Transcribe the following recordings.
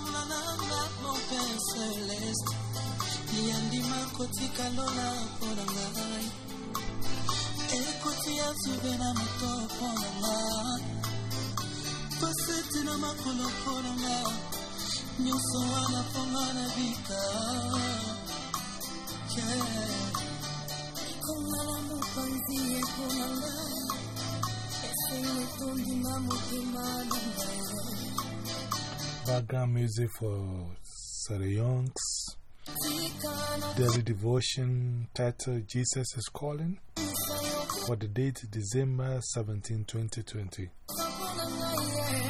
nakopambola nanga mon père céleste. Yandima kotika lola mpo na ngai. Ekoti ya zube na moto mpo na nga paseti na makolo mpo na nga nyonso wana mponga na bika. Konga na mopanzi epona ngai. Esengo etondi na motema na ngai Background music for Sarah Young's daily devotion titled Jesus is Calling for the date December 17, 2020. mpona ngai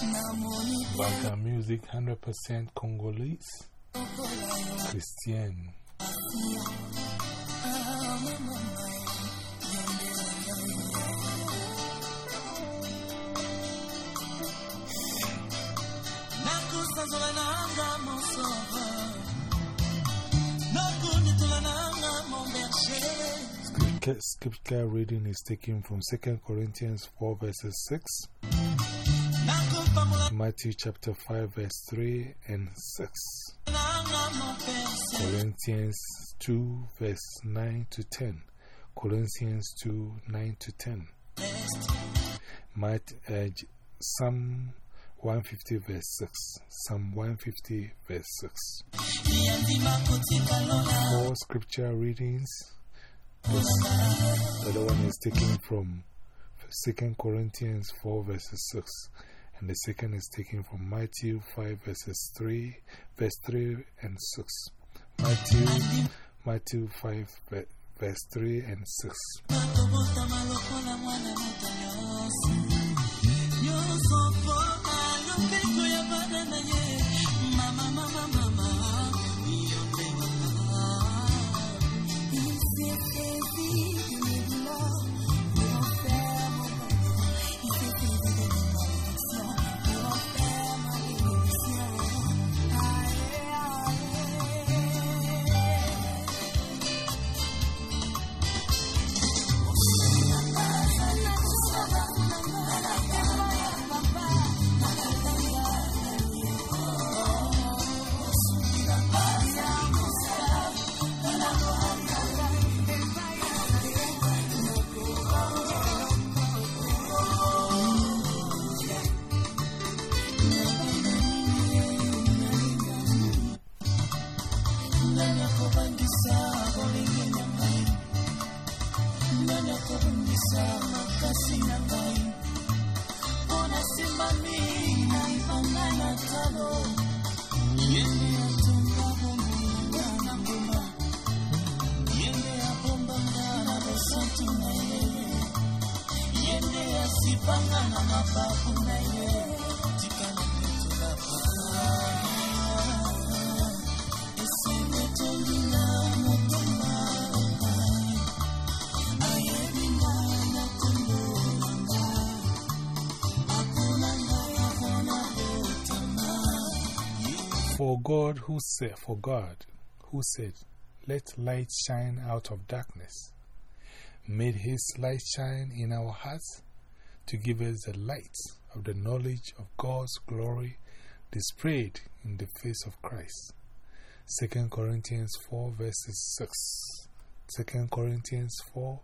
ye namoni Background music 100% Congolese Christian. Scripture, reading is taken from 2 Corinthians 4 verses 6, Matthew chapter 5 verse 3 and 6, nanga mon père Corinthians 2 verse 9 to 10, Corinthians 2 9 to 10, Might, uh, Psalm 150 verse 6, Psalm 150 verse 6. yandima Four scripture readings. The other one is taken from 2 Corinthians 4 verses 6, and the second is taken from Matthew 5 verses 3, verse 3 and 6. Matthew, Matthew 5 verse 3 and 6. Akobongisa makasi na yende yende yende asipanga na For God who said, for God who said, Let light shine out of darkness, made his light shine in our hearts to give us the light of the knowledge of God's glory displayed in the face of Christ. 2 Corinthians 4 verses 6. 2 Corinthians 4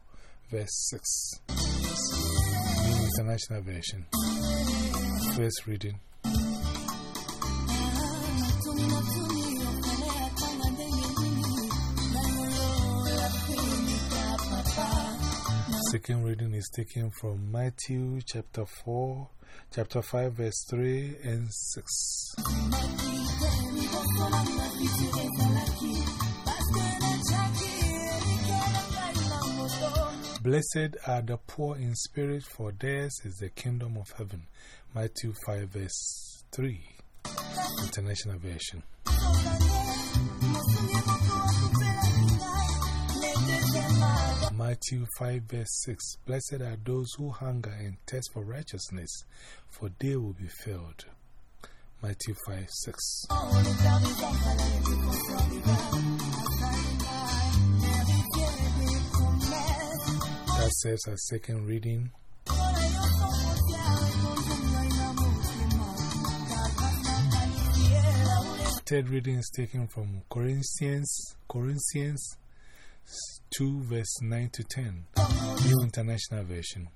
verse 6. New International Version. First reading. Second reading is taken from Matthew chapter 4, chapter 5, verse 3 and 6. Blessed are the poor in spirit, for theirs is the kingdom of heaven. Matthew 5, verse 3. International Version. Matthew 5, verse 6 Blessed are those who hunger and thirst for righteousness, for they will be filled. Matthew 5, 6. That says our second reading. third reading is taken from Corinthians, Corinthians 2, verse 9 to 10, New International Version.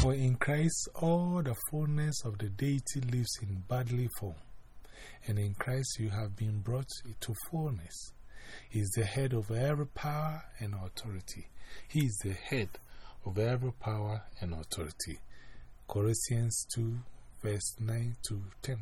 For in Christ all the fullness of the deity lives in bodily form, and in Christ you have been brought to fullness. He is the head of every power and authority. He is the head of every power and authority. Colossians 2, verse 9 to 10.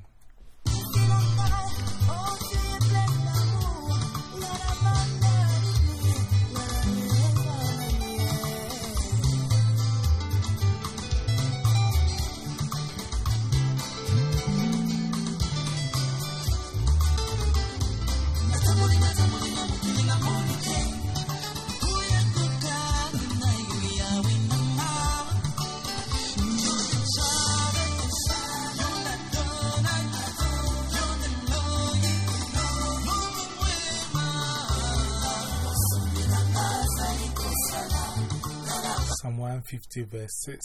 Psalm 150, verse 6,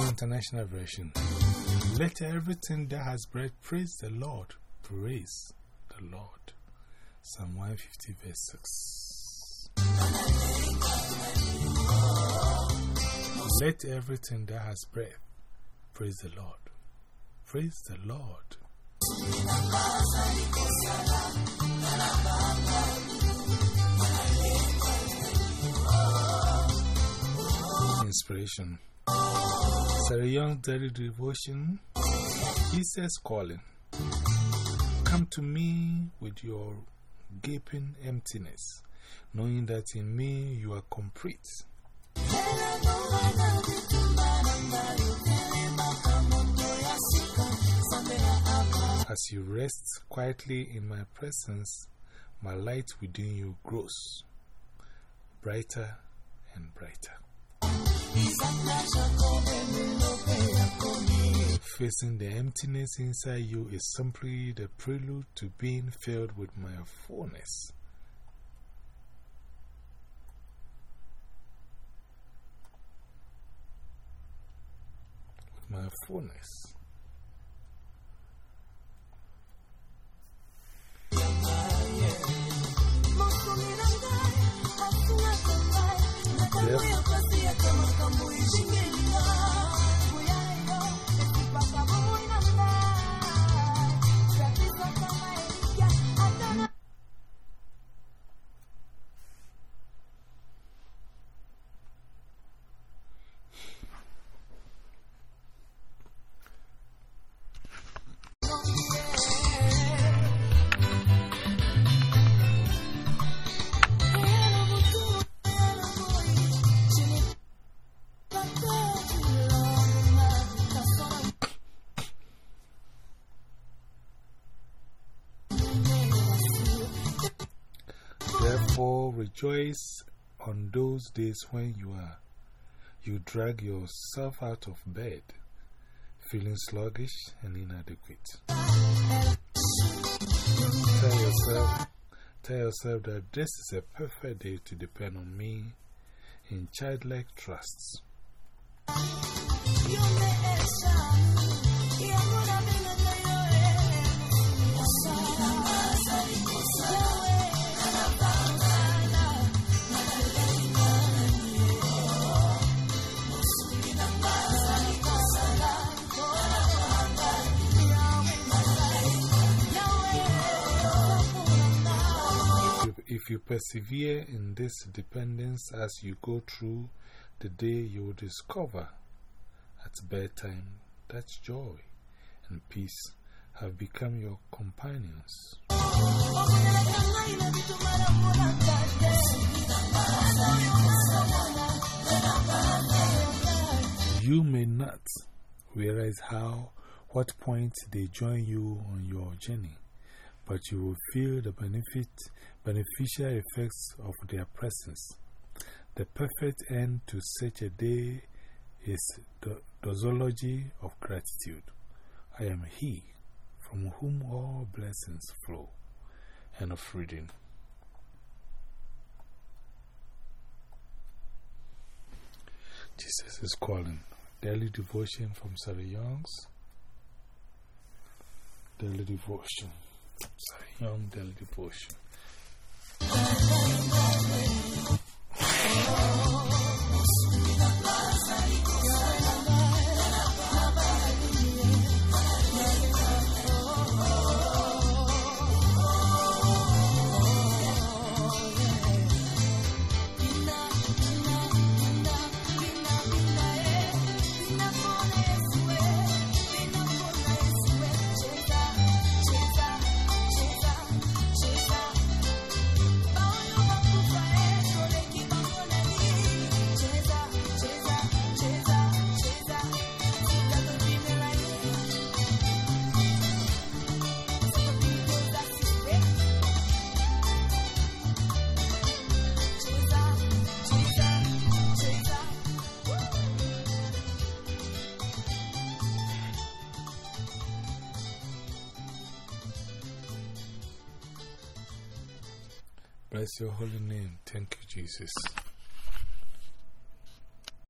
New International Version. Let everything that has breath praise the Lord. Praise the Lord. Psalm 150, verse 6. Let everything that has breath praise the Lord. Praise the Lord. Inspiration. Sarah Young's daily devotion. Jesus calling. Come to me with your gaping emptiness, knowing that in me you are complete. As you rest quietly in my presence, my light within you grows brighter and brighter. Facing the emptiness inside you is simply the prelude to being filled with my fullness. With my fullness. Therefore, rejoice on those days when you are you drag yourself out of bed, feeling sluggish and inadequate. Tell yourself, tell yourself that this is a perfect day to depend on me in childlike trusts. If you persevere in this dependence as you go through the day, you will discover at bedtime that joy and peace have become your companions. You may not realize how, what point they join you on your journey, but you will feel the benefit, beneficial effects of their presence. The perfect end to such a day is the doxology of gratitude. I am He from whom all blessings flow. End of reading. Jesus is calling. Daily devotion from Sarah Young's daily devotion. Zion daily devotion. Bless your holy name. Thank you, Jesus.